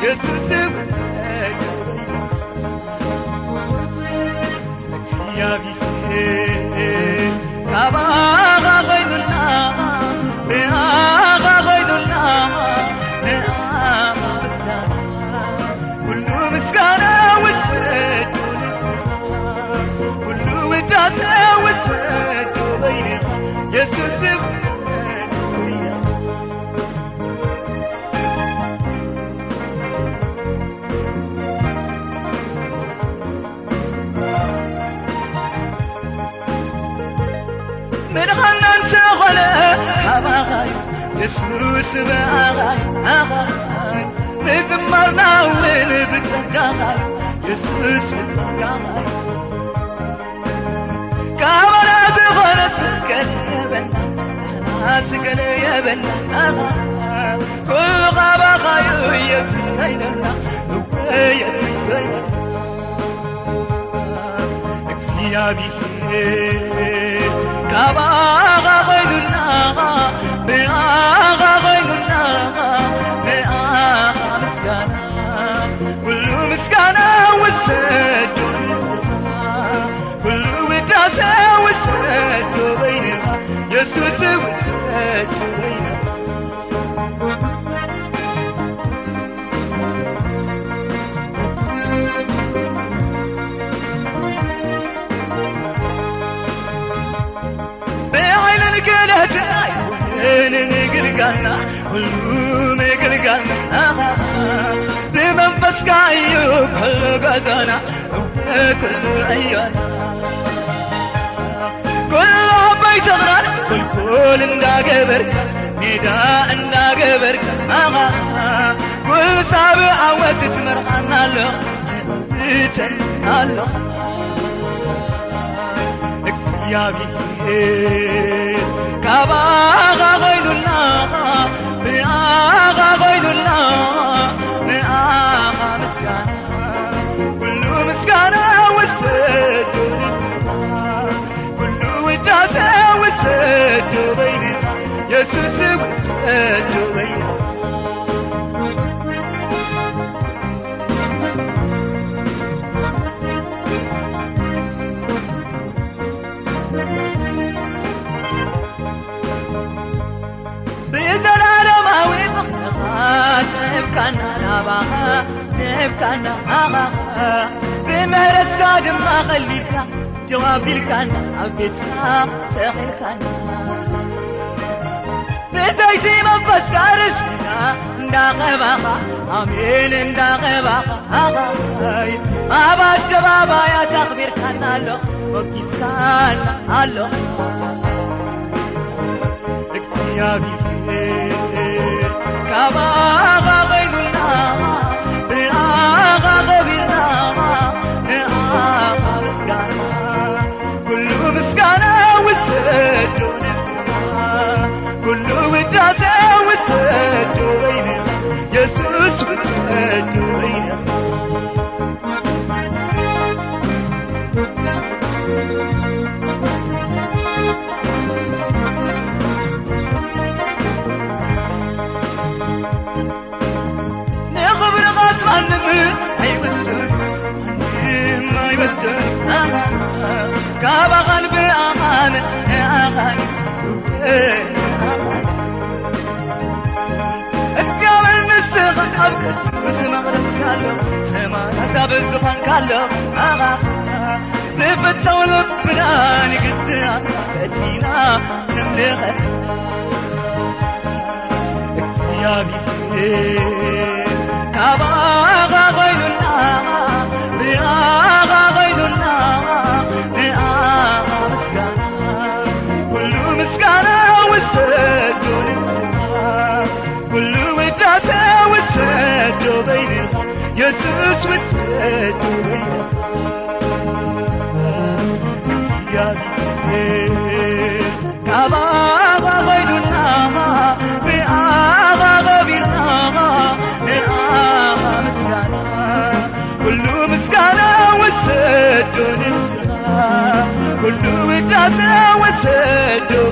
Just to see Abba وجهك ضيق يسوس من غنان شغلة حباغي نسوس بأغاي أغاي نزمرنا ونبتقاغي يسوس بتقاغي كامل بغرة سكن يبنى أنا سكن يبنى كل غابة غير يتسينا يتسينا اكسيا بيه كابا غير السوسة والساجرية قاله جاي وين نقل قالنا هلوم يقل قالنا دي منفس كايو كل قزانا كل أيانا ጎል እንዳገበርካ ሜዳ እንዳገበርካ ኣኻ ጉሳብ ዓወት ትመርዓና ኣሎ ትእተን ካባኻ ኮይኑናኻ سوسوت أدوية سبكنا نابا سبكنا آغا بمهرتك دم دايتين أبس كارش داغ بقى أمين داغ بقى أبا الشباب يا تخبير كان ألو وكيسان ألو اكتيابي يا الناس والدنيا ሁሉ ውዳሴ ወሰደው